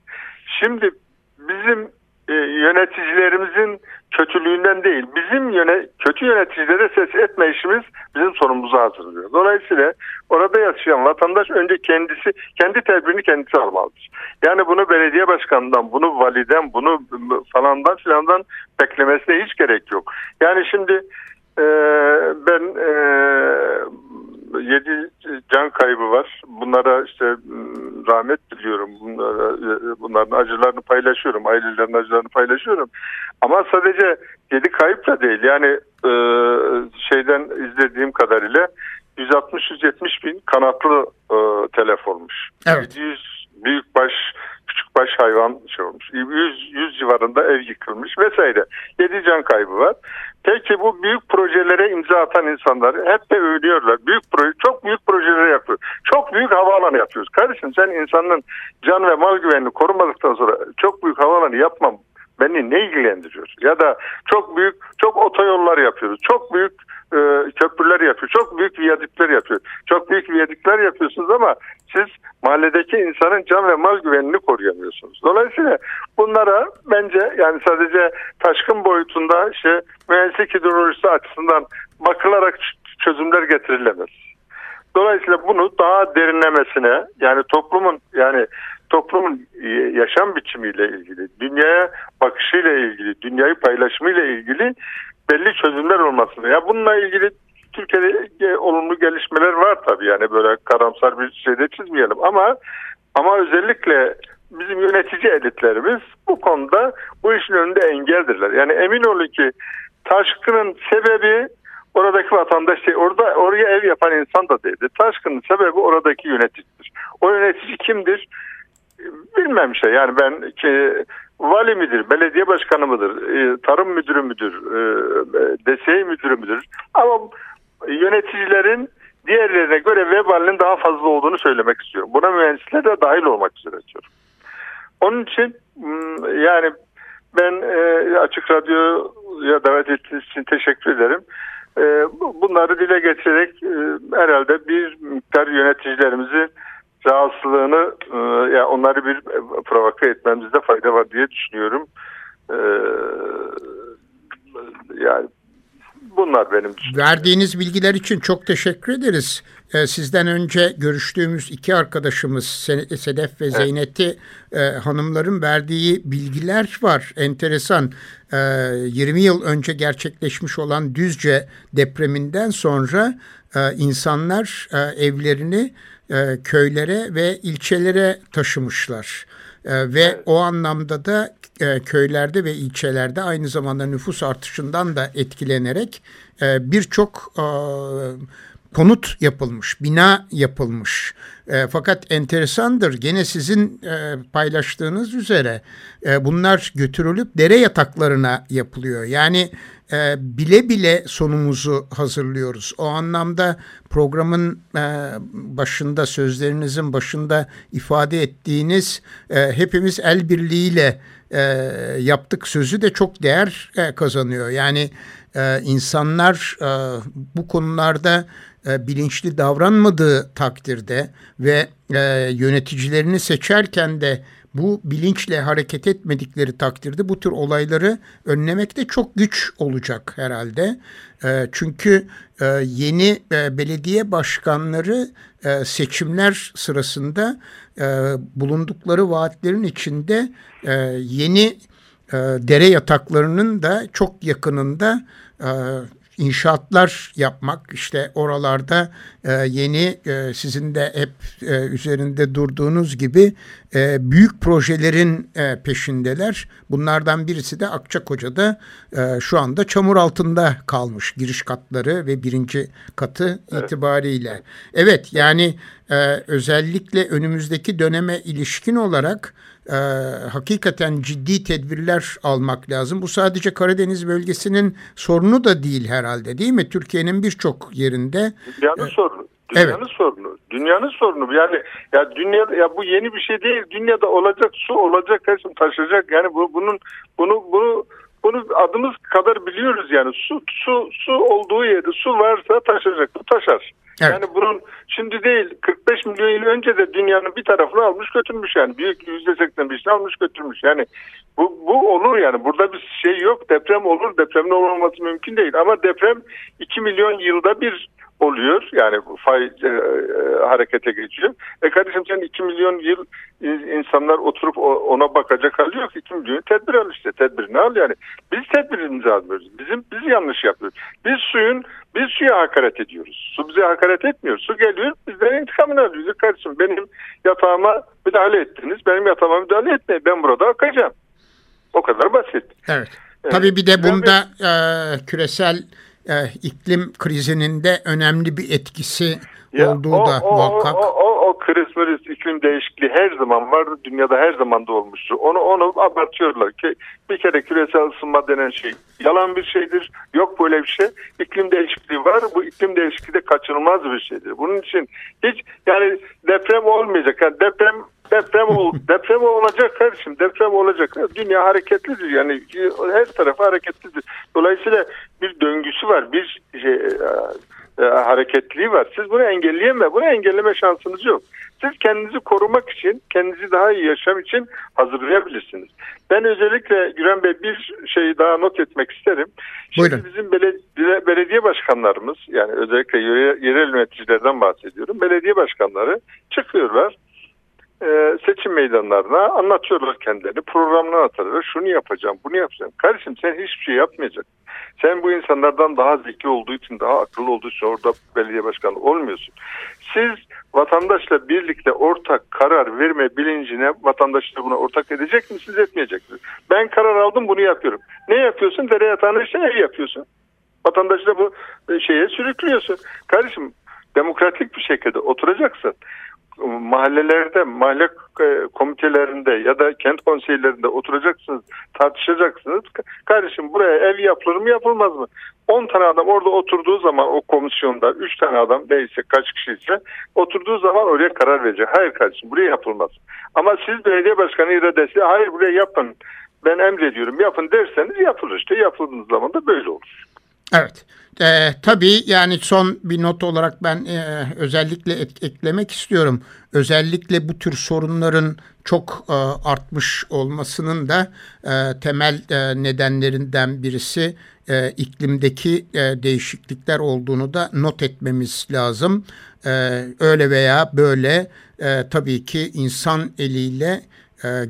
Şimdi bizim e, yöneticilerimizin kötülüğünden değil, bizim yöne, kötü yöneticilere ses etme işimiz bizim sorumumuzu hazırlıyor. Dolayısıyla orada yaşayan vatandaş önce kendisi, kendi tedbirini kendisi almalıdır. Yani bunu belediye başkanından, bunu validen, bunu falandan filandan beklemesine hiç gerek yok. Yani şimdi e, ben e, 7 can kaybı var. Bunlara işte ıı, rahmet diliyorum. Bunlara, ıı, bunların acılarını paylaşıyorum. Ailelerin acılarını paylaşıyorum. Ama sadece 7 kayıp da değil. Yani e, şeyden izlediğim kadarıyla 160-170 bin kanatlı e, telef olmuş. Evet. 700 büyükbaş küçükbaş hayvan şey olmuş. 100, 100 civarında ev yıkılmış vesaire. 7 can kaybı var. Peki bu büyük projelere imza atan insanlar hep de övünüyorlar. Büyük proje, çok büyük projeler yapıyor. Çok büyük havaalanı yapıyoruz. Kardeşim sen insanın can ve mal güvenliğini korumadıktan sonra çok büyük havaalanı yapmam Beni ne ilgilendiriyor? Ya da çok büyük, çok otoyollar yapıyoruz. Çok büyük e, köprüler yapıyor. Çok büyük viyadükler yapıyor. Çok büyük viyadükler yapıyorsunuz ama siz mahalledeki insanın can ve mal güvenini koruyamıyorsunuz. Dolayısıyla bunlara bence yani sadece taşkın boyutunda işte mühendislik hidrolojisi açısından bakılarak çözümler getirilemez. Dolayısıyla bunu daha derinlemesine yani toplumun yani toplumun yaşam biçimiyle ilgili, dünyaya bakışıyla ilgili, dünyayı paylaşımıyla ilgili belli çözümler olmasını. Ya bununla ilgili Türkiye'de olumlu gelişmeler var tabii yani böyle karamsar bir şey de çizmeyelim ama ama özellikle bizim yönetici elitlerimiz bu konuda bu işin önünde engeldirler. Yani emin olun ki taşkının sebebi oradaki vatandaş şey, orada oraya ev yapan insan da değildi. Taşkının sebebi oradaki yöneticidir. O yönetici kimdir? Bilmem şey yani ben ki vali midir, belediye başkanı mıdır, e, tarım müdürü müdür, e, DSİ müdürü müdür? Ama yöneticilerin diğerlerine göre vebalinin daha fazla olduğunu söylemek istiyorum. Buna mühendisler de dahil olmak üzere diyorum. Onun için yani ben e, Açık Radyo'ya davet ettiğiniz için teşekkür ederim. Bunları dile getirerek herhalde bir miktar yöneticilerimizin rahatsızlığını e, yani onları bir provoke etmemizde fayda var diye düşünüyorum. E, yani bunlar benim düşüncem. Verdiğiniz bilgiler için çok teşekkür ederiz. E, sizden önce görüştüğümüz iki arkadaşımız Sedef ve evet. Zeynet'i e, hanımların verdiği bilgiler var. Enteresan. E, 20 yıl önce gerçekleşmiş olan Düzce depreminden sonra e, insanlar e, evlerini e, köylere ve ilçelere taşımışlar. E, ve evet. o anlamda da e, köylerde ve ilçelerde aynı zamanda nüfus artışından da etkilenerek e, birçok e, konut yapılmış, bina yapılmış. E, fakat enteresandır gene sizin e, paylaştığınız üzere e, bunlar götürülüp dere yataklarına yapılıyor. Yani e, bile bile sonumuzu hazırlıyoruz. O anlamda programın e, başında sözlerinizin başında ifade ettiğiniz e, hepimiz el birliğiyle e, yaptık sözü de çok değer e, kazanıyor. Yani e, insanlar e, bu konularda e, bilinçli davranmadığı takdirde ve e, yöneticilerini seçerken de bu bilinçle hareket etmedikleri takdirde bu tür olayları önlemekte çok güç olacak herhalde. E, çünkü e, yeni e, belediye başkanları e, seçimler sırasında e, bulundukları vaatlerin içinde e, yeni e, dere yataklarının da çok yakınında e, inşaatlar yapmak işte oralarda e, yeni e, sizin de hep e, üzerinde durduğunuz gibi e, büyük projelerin e, peşindeler. Bunlardan birisi de Akçakoca'da e, şu anda çamur altında kalmış giriş katları ve birinci katı evet. itibariyle. Evet yani e, özellikle önümüzdeki döneme ilişkin olarak e, hakikaten ciddi tedbirler almak lazım. Bu sadece Karadeniz bölgesinin sorunu da değil herhalde değil mi? Türkiye'nin birçok yerinde. Dünyanın e, sorunu. Dünyanın evet. sorunu. Dünyanın sorunu. Yani ya dünya ya bu yeni bir şey değil. Dünyada olacak su olacak kardeşim taşıyacak. Yani bu bunun bunu bunu bunu adımız kadar biliyoruz yani su su su olduğu yerde su varsa taşıyacak bu taşar. Evet. Yani bunun şimdi değil 45 milyon yıl önce de dünyanın bir tarafını almış götürmüş yani. Büyük yüzde seksen bir almış götürmüş. Yani bu, bu olur yani. Burada bir şey yok. Deprem olur. Depremin olmaması mümkün değil. Ama deprem 2 milyon yılda bir oluyor. Yani fay e, harekete geçiyor. E kardeşim sen 2 milyon yıl insanlar oturup ona bakacak hali yok. 2 milyon tedbir al işte. Tedbirini al yani. Biz tedbirimizi almıyoruz. Bizim biz yanlış yapıyoruz. Biz suyun biz suya hakaret ediyoruz. Su bize hakaret etmiyor. Su geliyor bizden intikamını alıyor. Kardeşim benim yatağıma müdahale ettiniz. Benim yatağıma müdahale etmeyin. Ben burada akacağım. O kadar basit. Evet. Tabii bir de bunda e, küresel e, iklim krizinin de önemli bir etkisi ya, olduğu o, da o, muhakkak. O, o, o kriz mriz iklim değişikliği her zaman var. Dünyada her zaman da olmuştur. Onu onu abartıyorlar ki bir kere küresel ısınma denen şey yalan bir şeydir. Yok böyle bir şey. İklim değişikliği var. Bu iklim değişikliği de kaçınılmaz bir şeydir. Bunun için hiç yani deprem olmayacak. Yani deprem deprem ol, *laughs* deprem olacak kardeşim deprem olacak. Dünya hareketlidir yani her tarafı hareketlidir. Dolayısıyla bir döngüsü var bir şey, e, e, hareketliği var. Siz bunu engelleyeme bunu engelleme şansınız yok. Siz kendinizi korumak için kendinizi daha iyi yaşam için hazırlayabilirsiniz. Ben özellikle Güren Bey bir şeyi daha not etmek isterim. Şimdi Buyurun. bizim belediye, belediye başkanlarımız yani özellikle yerel yöneticilerden bahsediyorum. Belediye başkanları çıkıyorlar e, seçim meydanlarına anlatıyorlar kendilerini. Programını anlatıyorlar. Şunu yapacağım, bunu yapacağım. Kardeşim sen hiçbir şey yapmayacaksın. Sen bu insanlardan daha zeki olduğu için, daha akıllı olduğu için orada belediye başkanı olmuyorsun. Siz vatandaşla birlikte ortak karar verme bilincine vatandaşla buna ortak edecek misiniz, etmeyecek misiniz? Ben karar aldım, bunu yapıyorum. Ne yapıyorsun? Dere yatağına işte ev yapıyorsun. Vatandaşı bu şeye sürüklüyorsun. Kardeşim demokratik bir şekilde oturacaksın mahallelerde, mahalle komitelerinde ya da kent konseylerinde oturacaksınız, tartışacaksınız. Kardeşim buraya ev yapılır mı yapılmaz mı? 10 tane adam orada oturduğu zaman o komisyonda 3 tane adam neyse kaç kişiyse oturduğu zaman oraya karar verecek. Hayır kardeşim buraya yapılmaz. Ama siz belediye başkanı iradesi hayır buraya yapın ben emrediyorum yapın derseniz yapılır işte yapıldığınız zaman da böyle olur. Evet. E, tabii yani son bir not olarak ben e, özellikle et, eklemek istiyorum. Özellikle bu tür sorunların çok e, artmış olmasının da e, temel e, nedenlerinden birisi e, iklimdeki e, değişiklikler olduğunu da not etmemiz lazım. E, öyle veya böyle e, tabii ki insan eliyle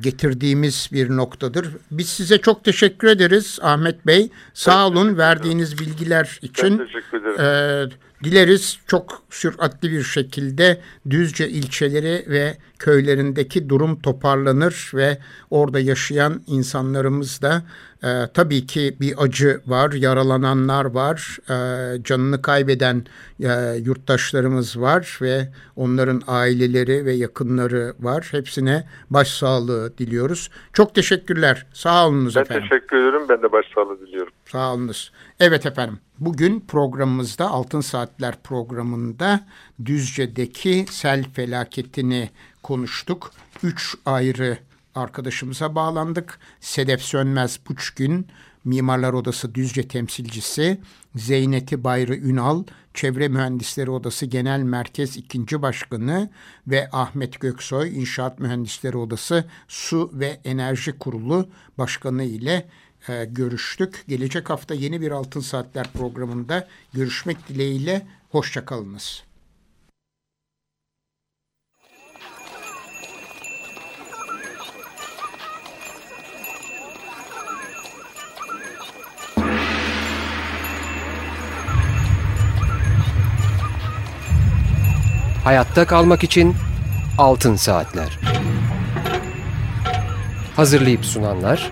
getirdiğimiz bir noktadır. Biz size çok teşekkür ederiz Ahmet Bey. Sağ olun verdiğiniz bilgiler için. Ben teşekkür ederim. E, dileriz çok süratli bir şekilde Düzce ilçeleri ve köylerindeki durum toparlanır ve orada yaşayan insanlarımız da e, tabii ki bir acı var, yaralananlar var, e, canını kaybeden e, yurttaşlarımız var ve onların aileleri ve yakınları var. Hepsine başsağlığı diliyoruz. Çok teşekkürler. Sağ olunuz ben efendim. Ben teşekkür ederim. Ben de başsağlığı diliyorum. Sağ olunuz. Evet efendim. Bugün programımızda Altın Saatler programında Düzce'deki sel felaketini konuştuk. Üç ayrı arkadaşımıza bağlandık. Sedef Sönmez Buçgün, Mimarlar Odası Düzce temsilcisi, Zeyneti Bayrı Ünal, Çevre Mühendisleri Odası Genel Merkez 2. Başkanı ve Ahmet Göksoy, İnşaat Mühendisleri Odası Su ve Enerji Kurulu Başkanı ile e, görüştük. Gelecek hafta yeni bir Altın Saatler programında görüşmek dileğiyle. Hoşçakalınız. Hayatta kalmak için Altın Saatler. Hazırlayıp sunanlar